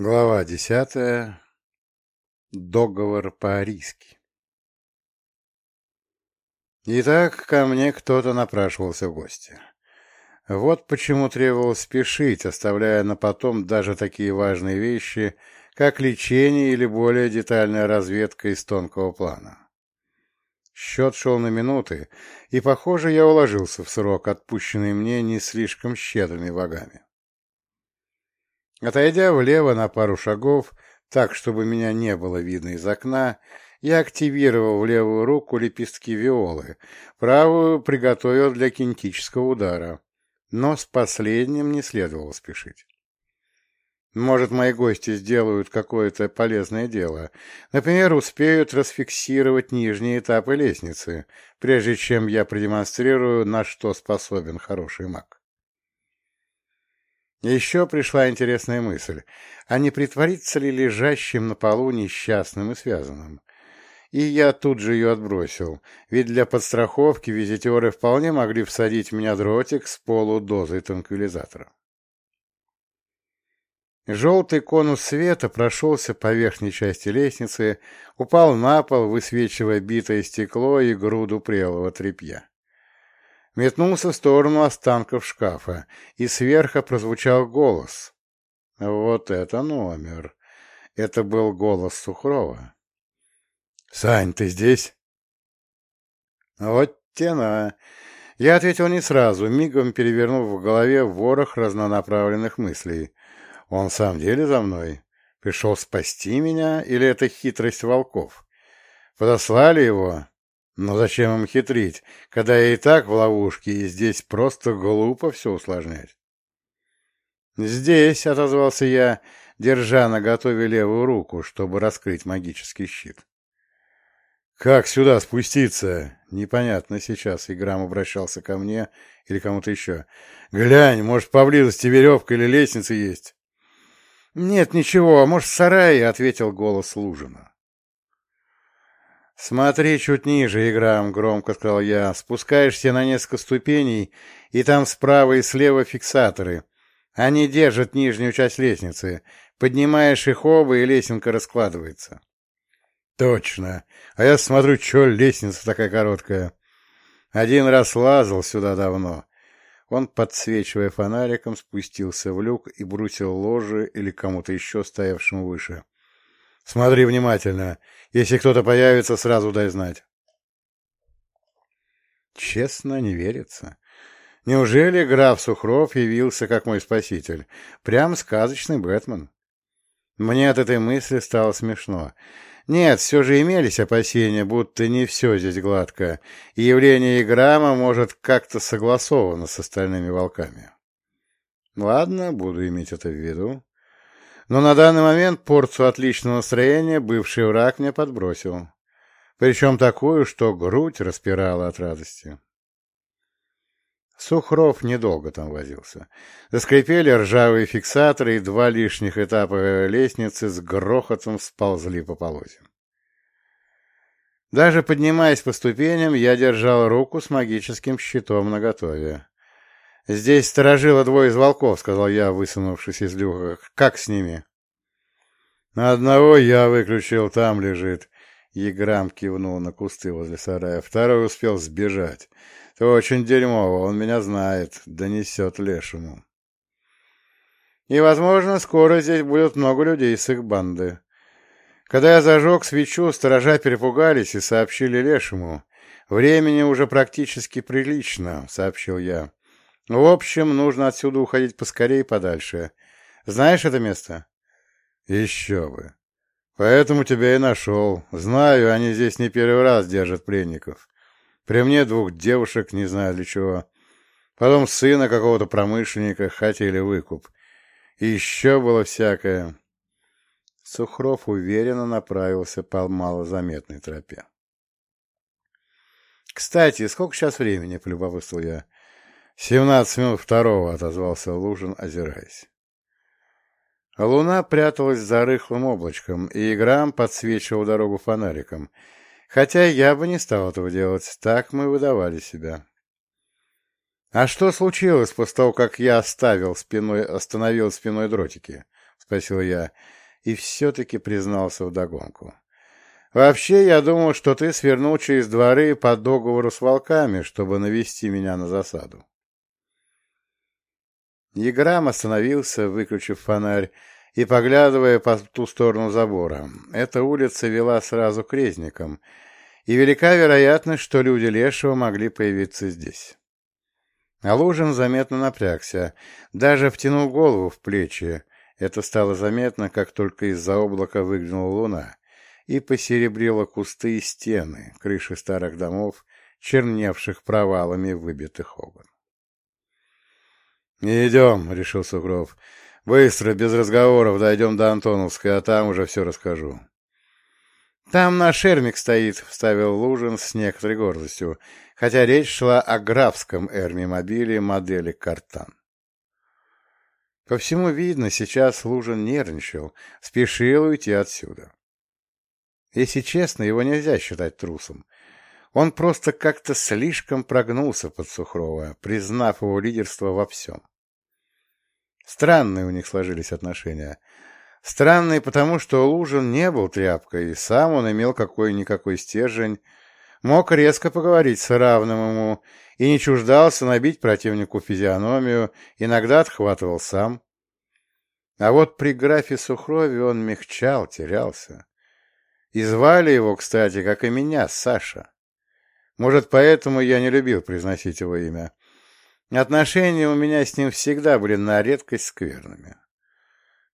Глава десятая. Договор по-арийски. Итак, ко мне кто-то напрашивался в гости. Вот почему требовалось спешить, оставляя на потом даже такие важные вещи, как лечение или более детальная разведка из тонкого плана. Счет шел на минуты, и, похоже, я уложился в срок, отпущенный мне не слишком щедрыми вагами. Отойдя влево на пару шагов, так, чтобы меня не было видно из окна, я активировал в левую руку лепестки виолы, правую приготовил для кинетического удара, но с последним не следовало спешить. Может, мои гости сделают какое-то полезное дело. Например, успеют расфиксировать нижние этапы лестницы, прежде чем я продемонстрирую, на что способен хороший маг. Еще пришла интересная мысль, а не притвориться ли лежащим на полу несчастным и связанным? И я тут же ее отбросил, ведь для подстраховки визитеры вполне могли всадить в меня дротик с полудозой транквилизатора. Желтый конус света прошелся по верхней части лестницы, упал на пол, высвечивая битое стекло и груду прелого тряпья метнулся в сторону останков шкафа, и сверху прозвучал голос. Вот это номер! Это был голос Сухрова. «Сань, ты здесь?» «Вот тена!» Я ответил не сразу, мигом перевернув в голове ворох разнонаправленных мыслей. «Он в самом деле за мной? Пришел спасти меня, или это хитрость волков? Подослали его? Но зачем им хитрить, когда я и так в ловушке, и здесь просто глупо все усложнять? «Здесь», — отозвался я, держа на готове левую руку, чтобы раскрыть магический щит. «Как сюда спуститься?» Непонятно сейчас, Играм обращался ко мне или кому-то еще. «Глянь, может, поблизости веревка или лестница есть?» «Нет, ничего, может, в сарае», — ответил голос Лужина. «Смотри чуть ниже, Играм», — громко сказал я. «Спускаешься на несколько ступеней, и там справа и слева фиксаторы. Они держат нижнюю часть лестницы. Поднимаешь их оба, и лесенка раскладывается». «Точно. А я смотрю, чё лестница такая короткая. Один раз лазал сюда давно». Он, подсвечивая фонариком, спустился в люк и бросил ложе или кому-то еще стоявшему выше. Смотри внимательно. Если кто-то появится, сразу дай знать. Честно, не верится. Неужели граф Сухров явился как мой спаситель? Прям сказочный Бэтмен. Мне от этой мысли стало смешно. Нет, все же имелись опасения, будто не все здесь гладко, и явление Играма может как-то согласовано с остальными волками. Ладно, буду иметь это в виду. Но на данный момент порцию отличного настроения бывший враг мне подбросил. Причем такую, что грудь распирала от радости. Сухров недолго там возился. Заскрипели ржавые фиксаторы, и два лишних этапа лестницы с грохотом сползли по полозьям. Даже поднимаясь по ступеням, я держал руку с магическим щитом наготове. «Здесь сторожило двое из волков», — сказал я, высунувшись из люка. «Как с ними?» «Одного я выключил, там лежит». Еграм кивнул на кусты возле сарая. Второй успел сбежать. Это очень дерьмово, он меня знает, донесет лешему. И, возможно, скоро здесь будет много людей с их банды. Когда я зажег свечу, сторожа перепугались и сообщили лешему. «Времени уже практически прилично», — сообщил я. В общем, нужно отсюда уходить поскорее и подальше. Знаешь это место? Еще бы. Поэтому тебя и нашел. Знаю, они здесь не первый раз держат пленников. При мне двух девушек, не знаю для чего. Потом сына какого-то промышленника хотели выкуп. И еще было всякое. Сухров уверенно направился по малозаметной тропе. «Кстати, сколько сейчас времени?» — полюбопытствовал я. «Семнадцать минут второго», — отозвался Лужин, озираясь. Луна пряталась за рыхлым облачком, и Играм подсвечивал дорогу фонариком. Хотя я бы не стал этого делать, так мы выдавали себя. «А что случилось после того, как я оставил спиной, остановил спиной дротики?» — спросил я, и все-таки признался вдогонку. Вообще, я думал, что ты свернул через дворы по договору с волками, чтобы навести меня на засаду. Еграм остановился, выключив фонарь, и поглядывая по ту сторону забора. Эта улица вела сразу к резникам, и велика вероятность, что люди Лешего могли появиться здесь. А Лужин заметно напрягся, даже втянул голову в плечи. Это стало заметно, как только из-за облака выглянула луна и посеребрила кусты и стены, крыши старых домов, черневших провалами выбитых окон. «Идем», — решил Сугров. «Быстро, без разговоров, дойдем до Антоновской, а там уже все расскажу». «Там наш Эрмик стоит», — вставил Лужин с некоторой гордостью, хотя речь шла о графском Эрми-мобиле модели «Картан». По всему видно, сейчас Лужин нервничал, спешил уйти отсюда. Если честно, его нельзя считать трусом. Он просто как-то слишком прогнулся под Сухрова, признав его лидерство во всем. Странные у них сложились отношения. Странные потому, что Лужин не был тряпкой, и сам он имел какой-никакой стержень, мог резко поговорить с равным ему и не чуждался набить противнику физиономию, иногда отхватывал сам. А вот при графе Сухрове он мягчал, терялся. И звали его, кстати, как и меня, Саша. Может, поэтому я не любил произносить его имя. Отношения у меня с ним всегда были на редкость скверными.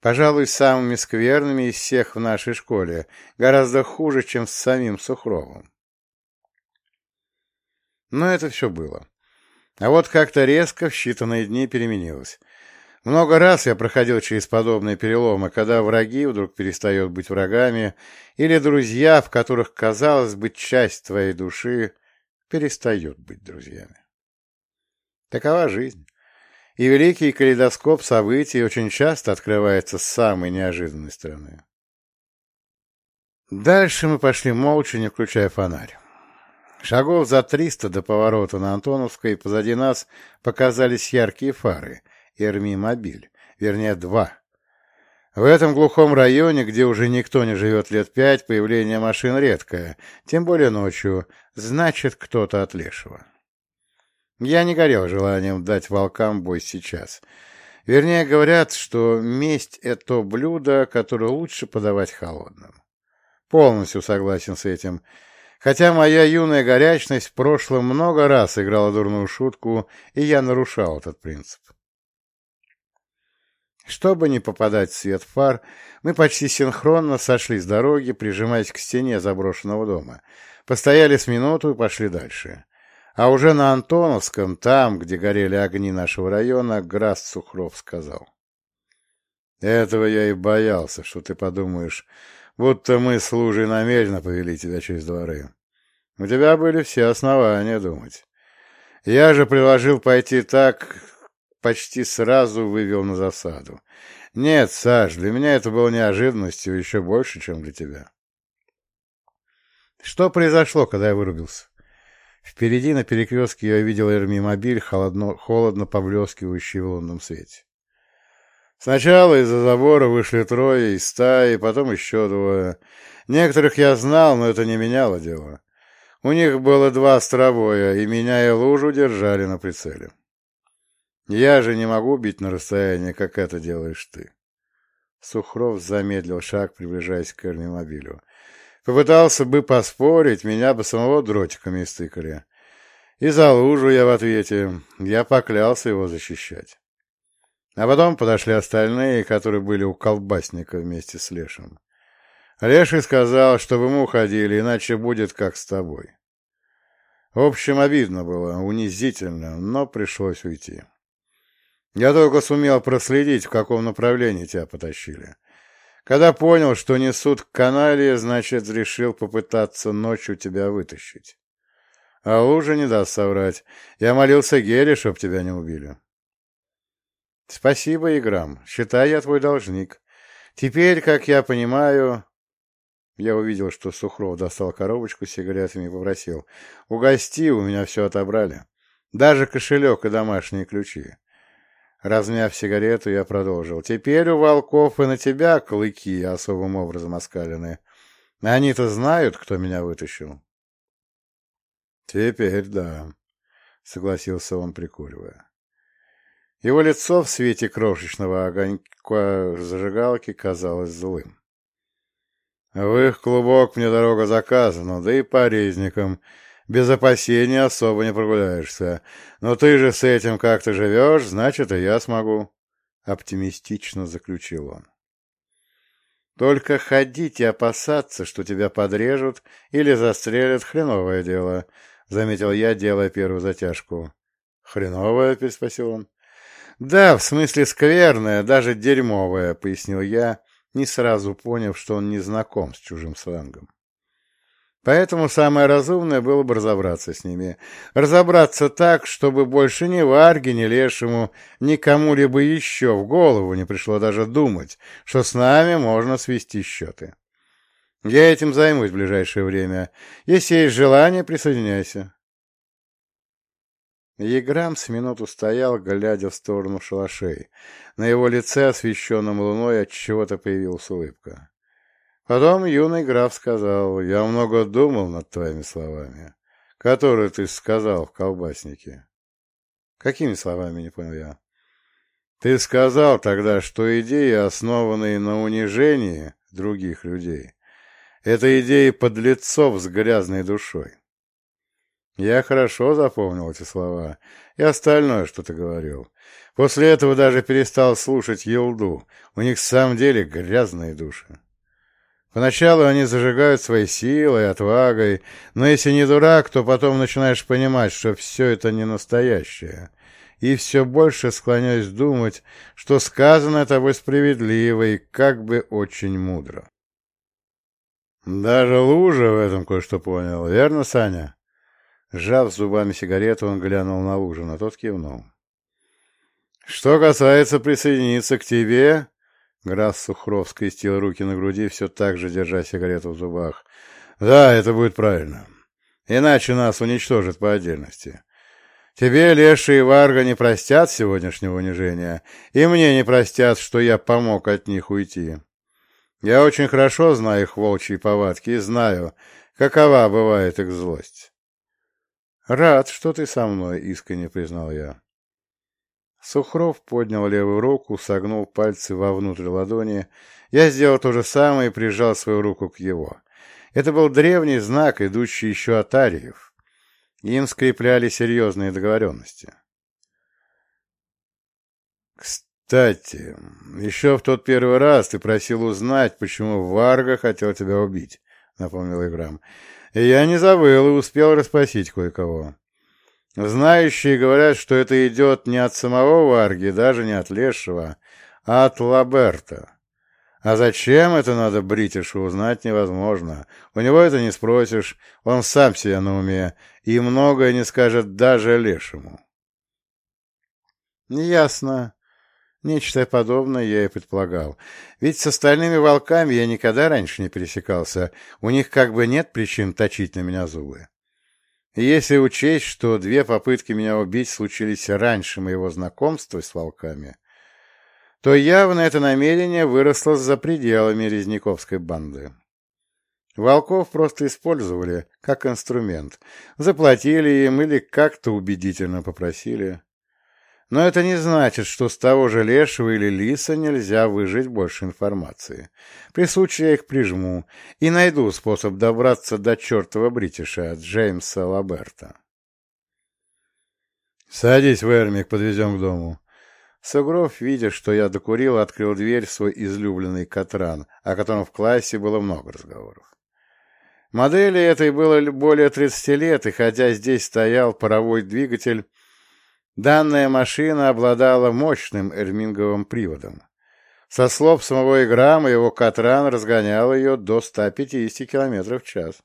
Пожалуй, самыми скверными из всех в нашей школе, гораздо хуже, чем с самим Сухровым. Но это все было. А вот как-то резко в считанные дни переменилось. Много раз я проходил через подобные переломы, когда враги вдруг перестают быть врагами, или друзья, в которых, казалось бы, часть твоей души перестает быть друзьями. Такова жизнь. И великий калейдоскоп событий очень часто открывается с самой неожиданной стороны. Дальше мы пошли молча, не включая фонарь. Шагов за триста до поворота на Антоновской позади нас показались яркие фары — Эрми-мобиль, вернее, два. В этом глухом районе, где уже никто не живет лет пять, появление машин редкое, тем более ночью, значит, кто-то от лешего. Я не горел желанием дать волкам бой сейчас. Вернее, говорят, что месть — это то блюдо, которое лучше подавать холодным. Полностью согласен с этим. Хотя моя юная горячность в прошлом много раз играла дурную шутку, и я нарушал этот принцип. Чтобы не попадать в свет фар, мы почти синхронно сошли с дороги, прижимаясь к стене заброшенного дома. Постояли с минуту и пошли дальше. А уже на Антоновском, там, где горели огни нашего района, Граст Сухров сказал. «Этого я и боялся, что ты подумаешь, будто мы с Лужей намеренно повели тебя через дворы. У тебя были все основания думать. Я же предложил пойти так, почти сразу вывел на засаду. Нет, Саш, для меня это было неожиданностью еще больше, чем для тебя. Что произошло, когда я вырубился? Впереди на перекрестке я видел эрмимобиль, холодно, холодно поблескивающий в лунном свете. Сначала из-за забора вышли трое из стаи, потом еще двое. Некоторых я знал, но это не меняло дело. У них было два стробоя, и меня и лужу держали на прицеле. Я же не могу бить на расстоянии, как это делаешь ты. Сухров замедлил шаг, приближаясь к эрмимобилю. Попытался бы поспорить, меня бы самого дротиками истыкали. И за лужу я в ответе. Я поклялся его защищать. А потом подошли остальные, которые были у колбасника вместе с Лешем. Леший сказал, чтобы мы уходили, иначе будет как с тобой. В общем, обидно было, унизительно, но пришлось уйти. Я только сумел проследить, в каком направлении тебя потащили. Когда понял, что несут к канале, значит, решил попытаться ночью тебя вытащить. А лужа не даст соврать. Я молился Гере, чтоб тебя не убили. Спасибо, Играм. Считай, я твой должник. Теперь, как я понимаю... Я увидел, что Сухров достал коробочку с сигаретами и попросил. Угости, у меня все отобрали. Даже кошелек и домашние ключи. Размяв сигарету, я продолжил. «Теперь у волков и на тебя клыки особым образом оскалены. Они-то знают, кто меня вытащил». «Теперь да», — согласился он, прикуривая. Его лицо в свете крошечного огонька зажигалки казалось злым. «В их клубок мне дорога заказана, да и по резникам без опасений особо не прогуляешься. Но ты же с этим как-то живешь, значит, и я смогу. Оптимистично заключил он. Только ходить и опасаться, что тебя подрежут или застрелят, хреновое дело, — заметил я, делая первую затяжку. — Хреновое? — переспросил он. — Да, в смысле скверное, даже дерьмовое, — пояснил я, не сразу поняв, что он не знаком с чужим сленгом. Поэтому самое разумное было бы разобраться с ними. Разобраться так, чтобы больше ни Варге, ни Лешему, ни кому-либо еще в голову не пришло даже думать, что с нами можно свести счеты. Я этим займусь в ближайшее время. Если есть желание, присоединяйся. Еграм с минуту стоял, глядя в сторону шалашей. На его лице, освещенном луной, от чего-то появилась улыбка. Потом юный граф сказал, я много думал над твоими словами, которые ты сказал в колбаснике. Какими словами, не понял я. Ты сказал тогда, что идеи, основанные на унижении других людей, это идеи подлецов с грязной душой. Я хорошо запомнил эти слова и остальное, что ты говорил. После этого даже перестал слушать елду. У них в самом деле грязные души. Поначалу они зажигают своей силой, отвагой, но если не дурак, то потом начинаешь понимать, что все это не настоящее, и все больше склоняюсь думать, что сказано тобой справедливо и как бы очень мудро. Даже Лужа в этом кое-что понял, верно, Саня? Сжав зубами сигарету, он глянул на Лужина, тот кивнул. Что касается присоединиться к тебе, Граф Сухров скрестил руки на груди, все так же держа сигарету в зубах. «Да, это будет правильно. Иначе нас уничтожат по отдельности. Тебе, Леша и Варга, не простят сегодняшнего унижения, и мне не простят, что я помог от них уйти. Я очень хорошо знаю их волчьи повадки и знаю, какова бывает их злость». «Рад, что ты со мной», — искренне признал я. Сухров поднял левую руку, согнул пальцы вовнутрь ладони. Я сделал то же самое и прижал свою руку к его. Это был древний знак, идущий еще от ариев. Им скрепляли серьезные договоренности. «Кстати, еще в тот первый раз ты просил узнать, почему Варга хотел тебя убить», — напомнил Играм. «И я не забыл и успел расспросить кое-кого. Знающие говорят, что это идет не от самого Варги, даже не от Лешего, а от Лаберта. А зачем это надо Бритишу узнать невозможно. У него это не спросишь, он сам себе на уме, и многое не скажет даже Лешему. Ясно. Нечто подобное я и предполагал. Ведь с остальными волками я никогда раньше не пересекался, у них как бы нет причин точить на меня зубы. Если учесть, что две попытки меня убить случились раньше моего знакомства с волками, то явно это намерение выросло за пределами Резниковской банды. Волков просто использовали как инструмент, заплатили им или как-то убедительно попросили. Но это не значит, что с того же лешего или лиса нельзя выжить больше информации. При случае я их прижму и найду способ добраться до чертова бритиша Джеймса Лаберта. «Садись, Вермик, подвезем к дому». Сугров, видя, что я докурил, открыл дверь в свой излюбленный Катран, о котором в классе было много разговоров. Модели этой было более 30 лет, и хотя здесь стоял паровой двигатель, Данная машина обладала мощным эрминговым приводом. Со слов самого Играма, его Катран разгонял ее до 150 км в час.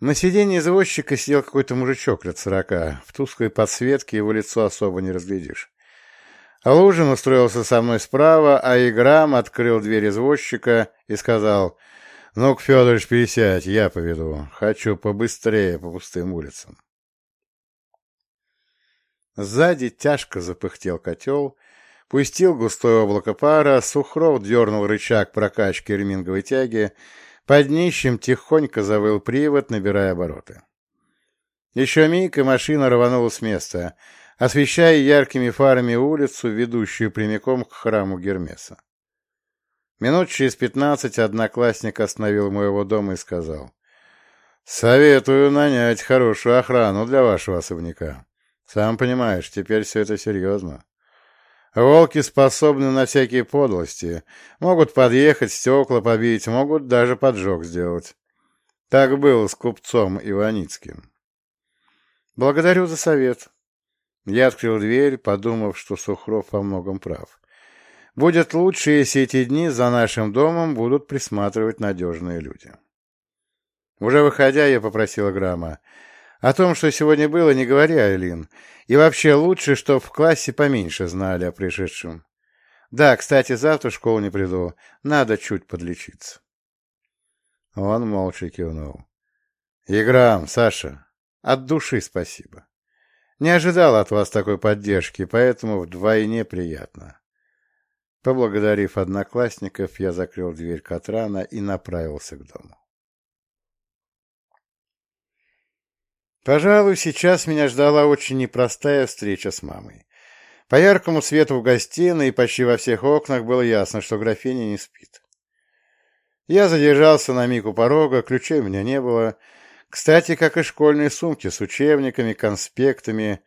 На сиденье извозчика сидел какой-то мужичок лет сорока. В тусклой подсветке его лицо особо не разглядишь. А Лужин устроился со мной справа, а Играм открыл дверь извозчика и сказал, «Ну-ка, Федорович, пересядь, я поведу. Хочу побыстрее по пустым улицам». Сзади тяжко запыхтел котел, пустил густое облако пара, Сухров дернул рычаг прокачки реминговой тяги, под днищем тихонько завыл привод, набирая обороты. Еще миг, и машина рванула с места, освещая яркими фарами улицу, ведущую прямиком к храму Гермеса. Минут через пятнадцать одноклассник остановил моего дома и сказал, «Советую нанять хорошую охрану для вашего особняка. Сам понимаешь, теперь все это серьезно. Волки способны на всякие подлости, могут подъехать, стекла побить, могут даже поджог сделать. Так было с купцом Иваницким». «Благодарю за совет». Я открыл дверь, подумав, что Сухров во многом прав. Будет лучше, если эти дни за нашим домом будут присматривать надежные люди. Уже выходя, я попросила Грамма. О том, что сегодня было, не говори, Айлин. И вообще лучше, чтобы в классе поменьше знали о пришедшем. Да, кстати, завтра в школу не приду. Надо чуть подлечиться. Он молча кивнул. Играм, Саша, от души спасибо. Не ожидал от вас такой поддержки, поэтому вдвойне приятно. Поблагодарив одноклассников, я закрыл дверь Катрана и направился к дому. Пожалуй, сейчас меня ждала очень непростая встреча с мамой. По яркому свету в гостиной и почти во всех окнах было ясно, что графиня не спит. Я задержался на миг у порога, ключей у меня не было. Кстати, как и школьные сумки с учебниками, конспектами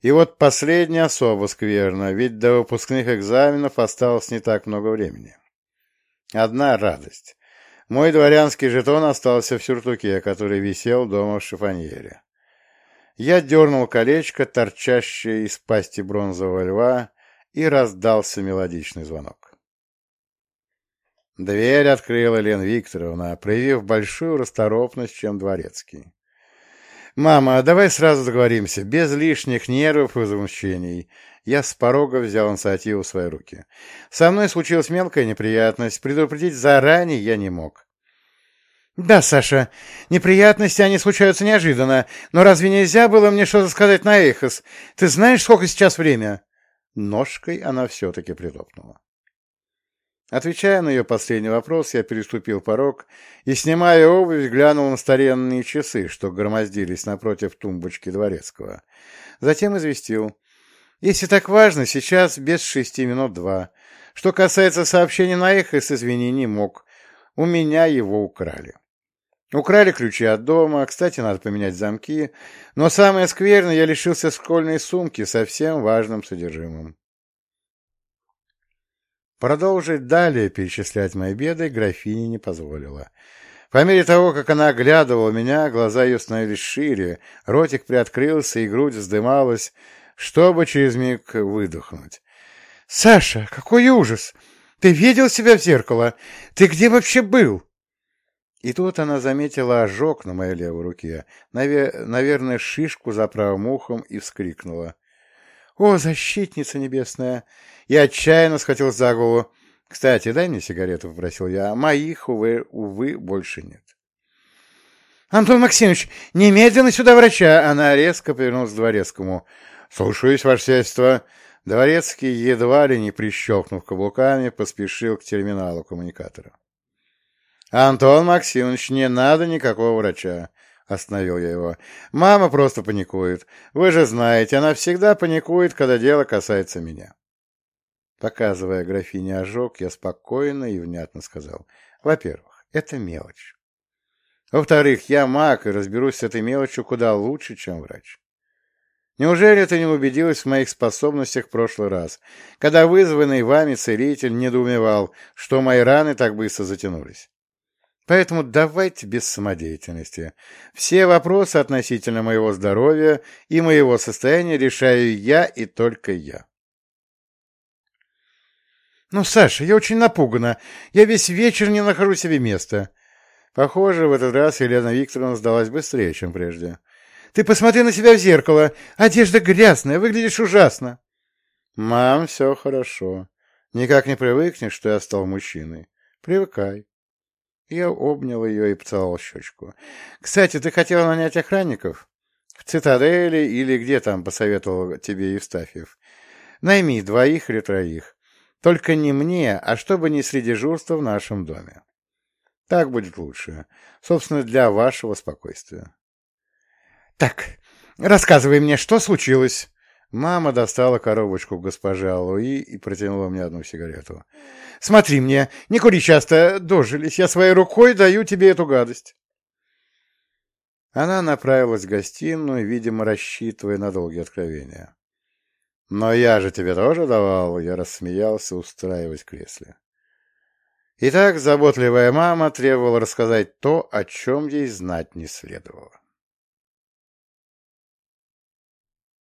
и вот последнее особо скверно, ведь до выпускных экзаменов осталось не так много времени. Одна радость. Мой дворянский жетон остался в сюртуке, который висел дома в шифоньере. Я дернул колечко, торчащее из пасти бронзового льва, и раздался мелодичный звонок. Дверь открыла Лен Викторовна, проявив большую расторопность, чем дворецкий. «Мама, давай сразу договоримся, без лишних нервов и возмущений». Я с порога взял инициативу в свои руки. «Со мной случилась мелкая неприятность. Предупредить заранее я не мог». «Да, Саша, неприятности, они случаются неожиданно. Но разве нельзя было мне что-то сказать на Эхос? Ты знаешь, сколько сейчас время?» Ножкой она все-таки притопнула. Отвечая на ее последний вопрос, я переступил порог и, снимая обувь, глянул на старинные часы, что громоздились напротив тумбочки дворецкого. Затем известил. «Если так важно, сейчас без шести минут два. Что касается сообщения на эхос, извини, не мог. У меня его украли». Украли ключи от дома, кстати, надо поменять замки, но самое скверное, я лишился школьной сумки со всем важным содержимым. Продолжить далее перечислять мои беды графиня не позволила. По мере того, как она оглядывала меня, глаза ее становились шире, ротик приоткрылся и грудь вздымалась, чтобы через миг выдохнуть. — Саша, какой ужас! Ты видел себя в зеркало? Ты где вообще был? И тут она заметила ожог на моей левой руке, навер... наверное, шишку за правым ухом, и вскрикнула. «О, защитница небесная!» И отчаянно схватил за голову. «Кстати, дай мне сигарету», — попросил я. «Моих, увы, увы, больше нет». «Антон Максимович, немедленно сюда врача!» Она резко повернулась к дворецкому. «Слушаюсь, ваше сельство!» Дворецкий, едва ли не прищелкнув каблуками, поспешил к терминалу коммуникатора. «Антон Максимович, не надо никакого врача. Остановил я его. «Мама просто паникует. Вы же знаете, она всегда паникует, когда дело касается меня». Показывая графине ожог, я спокойно и внятно сказал. «Во-первых, это мелочь. Во-вторых, я маг и разберусь с этой мелочью куда лучше, чем врач. Неужели ты не убедилась в моих способностях в прошлый раз, когда вызванный вами целитель недоумевал, что мои раны так быстро затянулись? Поэтому давайте без самодеятельности. Все вопросы относительно моего здоровья и моего состояния решаю я и только я. Ну, Саша, я очень напугана. Я весь вечер не нахожу себе места. Похоже, в этот раз Елена Викторовна сдалась быстрее, чем прежде. Ты посмотри на себя в зеркало. Одежда грязная, выглядишь ужасно. Мам, все хорошо. Никак не привыкнешь, что я стал мужчиной. Привыкай. Я обнял ее и поцеловал щечку. «Кстати, ты хотела нанять охранников?» В цитадели или где там посоветовал тебе Евстафьев. Найми двоих или троих. Только не мне, а чтобы не среди дежурства в нашем доме. Так будет лучше. Собственно, для вашего спокойствия. Так, рассказывай мне, что случилось? Мама достала коробочку госпожи Алуи и протянула мне одну сигарету. «Смотри мне, не кури часто, дожились, я своей рукой даю тебе эту гадость». Она направилась в гостиную, видимо, рассчитывая на долгие откровения. «Но я же тебе тоже давал», — я рассмеялся, устраиваясь в кресле. Итак, заботливая мама требовала рассказать то, о чем ей знать не следовало.